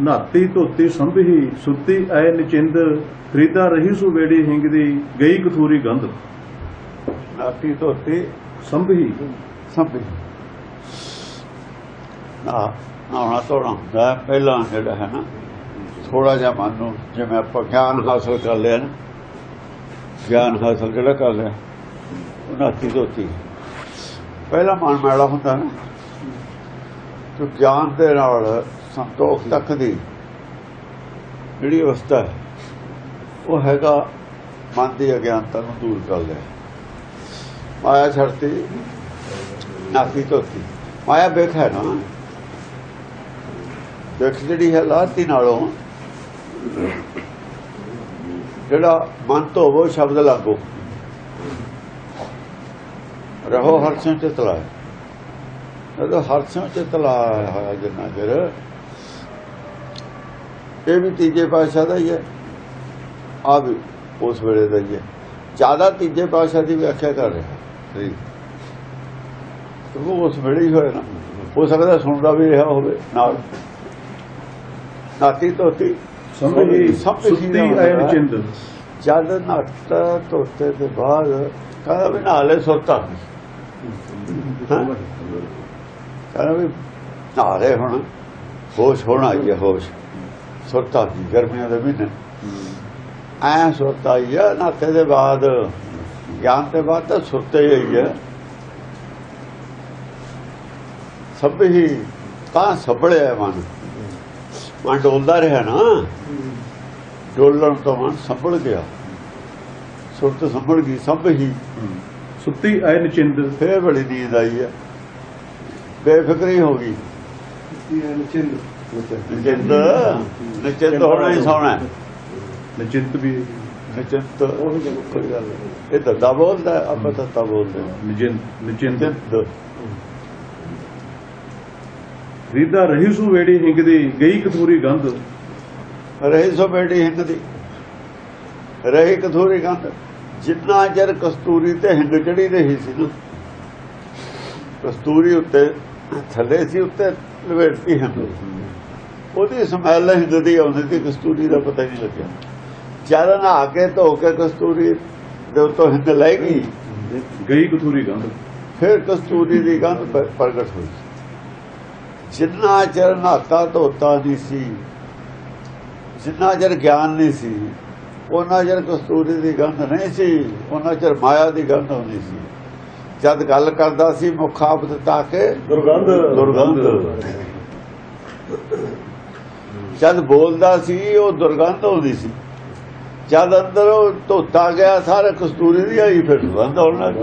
ਨਾਤੀ ਧੋਤੀ ਸੰਭਹੀ ਸੁੱਤੀ ਐ ਨਿਚਿੰਦ ਫਰੀਦਾ ਰਹੀ ਸੁ ਵੇੜੀ ਹਿੰਗਦੀ ਗਈ ਕਥੂਰੀ ਗੰਧ। ਨਾਤੀ ਧੋਤੀ ਸੰਭਹੀ ਸੰਭੀ ਨਾ ਨਾ ਤੋੜਾ ਹੁੰਦਾ। ਪਹਿਲਾਂ ਜਿਹੜਾ ਹੈ ਨਾ ਥੋੜਾ ਜਿਹਾ ਮਨ ਨੂੰ ਜਿਵੇਂ ਆਪਾਂ ਗਿਆਨ ਹਾਸਲ ਕਰ ਲਿਆ ਨਾ ਗਿਆਨ ਹਾਸਲ ਜਿਹੜਾ ਕਰ ਲਿਆ? ਉਹ ਨਾਤੀ ਧੋਤੀ। ਪਹਿਲਾ ਮਨ ਮੈਲਾ ਹੁੰਦਾ ਨਾ ਤੇ ਗਿਆਨ ਦੇ ਨਾਲ ਸੰਤੋਖ ਤੱਕ ਦੀ ਜਿਹੜੀ ਅਵਸਥਾ ਉਹ ਹੈਗਾ ਮਨ ਦੀ ਅਗਿਆਨਤਾ ਨੂੰ ਦੂਰ ਕਰ ਲਿਆ। ਮਾਇਆ ਛੜਤੀ ਨਾਤੀ ਧੋਤੀ। ਮਾਇਆ ਵੇਖ ਹੈ ਨਾ? ਦੇਖ ਜਿਹੜੀ ਹੈ ਲਾਤੀ ਨਾਲੋਂ ਜਿਹੜਾ ਮਨ ਧੋਵੋ, ਸ਼ਬਦ ਲਾਗੋ। ਰਹੋ ਹਰਸ਼ਾਂ ਚ ਤਲਾਏ ਜਦੋਂ ਹਰਸ਼ਾਂ ਚ ਤਲਾਇਆ ਹੋਇਆ ਜਿੰਨਾ ਚਿਰ ਇਹ ਵੀ ਤੀਜੇ ਪਾਤਸ਼ਾਹ ਦਾ ਹੀ ਹੈ। ਆ ਵੀ ਉਸ ਵੇਲੇ ਦਾ ਹੀ ਹੈ। ਜ਼ਿਆਦਾ ਤੀਜੇ ਪਾਤਸ਼ਾਹ ਦੀ ਵਿਆਖਿਆ ਕਰ ਰਿਹਾ ਸਹੀ ਉਹ ਉਸ ਵੇਲੇ ਹੀ ਹੋਇਆ ਨਾ। ਹੋ ਸਕਦਾ ਸੁਣਦਾ ਵੀ ਰਿਹਾ ਹੋਵੇ ਨਾਲ। ਨਾਤੀ ਧੋਤੀ। ਸੰਭਹੀ ਸੰਭਹੀ ਸੁੱਤੀ ਦਾ ਐ ਹੁੰਦਾ ਹੈ। ਨਿਚਿੰਦ ਜਦ ਨੱਟ ਧੋਤੇ ਦੇ ਬਾਅਦ ਕਹਿੰਦਾ ਵੀ ਨਾਲੇ ਸੁਰਤਾ ਕਹਿੰਦਾ ਵੀ ਨਾਲੇ ਹੁਣ ਹੋਸ਼ ਹੋਣਾ ਹੈ ਹੋਸ਼। ਸੁਰਤਾ ਦੀ ਗਰਮੀਆਂ ਦੇ ਮਹੀਨੇ। ਐ ਸੁਰਤਾ ਹੀ ਹੈ ਨਾਤੇ ਦੇ ਬਾਅਦ ਗਿਆਨ ਦੇ ਬਾਅਦ ਤਾਂ ਸੁਰਤੇ ਹੀ ਹੈ ਸਭ ਹੀ ਤਾਂ ਸਭੜਿਆ ਮਨ। ਮਨ ਡੋਲਦਾ ਰਿਹਾ ਨਾ। ਡੋਲਣ ਤੋਂ ਮਨ ਸੰਭਲ ਗਿਆ। ਸੁਰਤ ਸੰਭਲ ਗਈ ਸਭ ਹੀ। ਸੁੱਤੀ ਐ ਨਿਚਿੰਦ ਫੇਰ ਬੜੀ ਨੀਂਦ ਆਈ ਹੈ ਬੇਫਿਕਰੀ ਹੋ ਗਈ। ਨਿਚਿੰਤ। ਨਿਚਿੰਤ ਹੋਣਾ ਹੀ ਸੌਣਾ। ਨਿਚਿੰਤ ਵੀ ਨਿਚਿੰਤ। ਕੋਈ ਗੱਲ। ਇਹ ਦੱਦਾ ਬੋਲਦਾ ਆਪਾਂ ਤਾਂ ਬੋਲਦੇ ਹਾਂ। ਨਿਚਿੰਤ ਨਿਚਿੰਤ। ਫਰੀਦਾ ਰਹੀ ਸੁ ਵੇੜੀ ਹਿੰਗਦੀ ਗਈ ਕਥੂਰੀ ਗੰਧ। ਰਹੀ ਸੋ ਬੇਟੀ ਹਿੰਦ ਦੀ। ਰਹੀ ਕਥੂਰੀ ਕੰਧ ਜਿੰਨਾ ਚਿਰ ਕਸਤੂਰੀ ਤੇ ਹਿੰਦ ਚੜੀ ਰਹੀ ਸੀ ਨਾ ਕਸਤੂਰੀ ਉੱਤੇ ਥੱਲੇ ਸੀ ਉੱਤੇ ਲਵੇਟਦੀ ਹਿੰਦ ਉਹਦੀ ਸਮੈਲ ਹਿੰਦ ਦੀ ਆਉਂਦੀ ਸੀ ਕਸਤੂਰੀ ਦਾ ਪਤਾ ਨਹੀਂ ਲੱਗਿਆ। ਜਦ ਨਹਾ ਕੇ ਧੋ ਕੇ ਕਸਤੂਰੀ ਦੇ ਉੱਤੋਂ ਹਿੰਦ ਲੈ ਗਈ। ਗਈ ਕਥੂਰੀ ਗੰਧ। ਫਿਰ ਕਸਤੂਰੀ ਦੀ ਗੰਧ ਪ੍ਰਗਟ ਹੋਈ। ਜਿੰਨਾ ਚਿਰ ਨਹਾਤਾ ਧੋਤਾ ਨਹੀਂ ਸੀ ਜਿੰਨਾ ਚਿਰ ਗਿਆਨ ਨਹੀਂ ਸੀ ਉਹਨਾਂ ਚਿਰ ਕਸਤੂਰੀ ਦੀ ਗੰਧ ਨਹੀਂ ਸੀ ਉਹਨਾਂ ਚਿਰ ਮਾਇਆ ਦੀ ਗੰਧ ਹੁੰਦੀ ਸੀ। ਜਦ ਗੱਲ ਕਰਦਾ ਸੀ ਮੁਖ ਆਪਤ ਕੇ ਦੁਰਗੰਧ। ਦੁਰਗੰਧ। ਜਦ ਬੋਲਦਾ ਸੀ, ਉਹ ਦੁਰਗੰਧ ਆਉਂਦੀ ਸੀ। ਜਦ ਅੰਦਰ ਉਹ ਧੋਤਾ ਗਿਆ, ਸਾਰਾ ਕਸਤੂਰੀ ਦੀ ਆਈ ਫਿਰ ਦੁਰਗੰਧ ਹੋਣ ਲੱਗ